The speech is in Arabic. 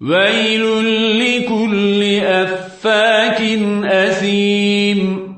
ويل لكل أفاك أثيم